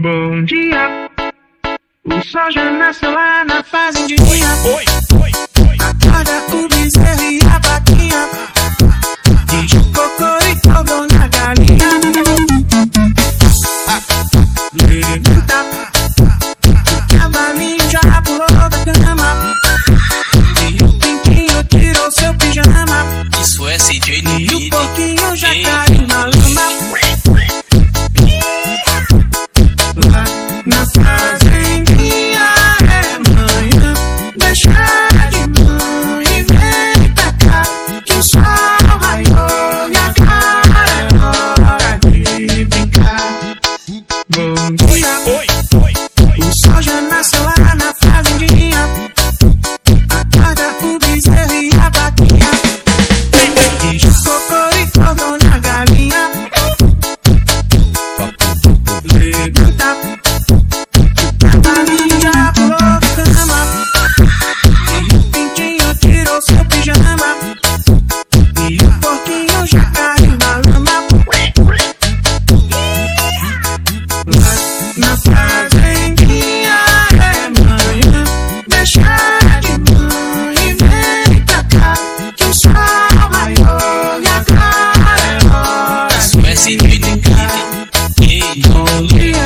Bom dia, o sol já nasceu lá na fazendinha. Deixa de mão e vem pra cá. Que o sol raiou e agora é hora de brincar. Bom dia, o sol já nasceu lá na fazendinha. Acorda o bezerro e a vaquinha. Diz o cocoricó, galinha. Levanta, on.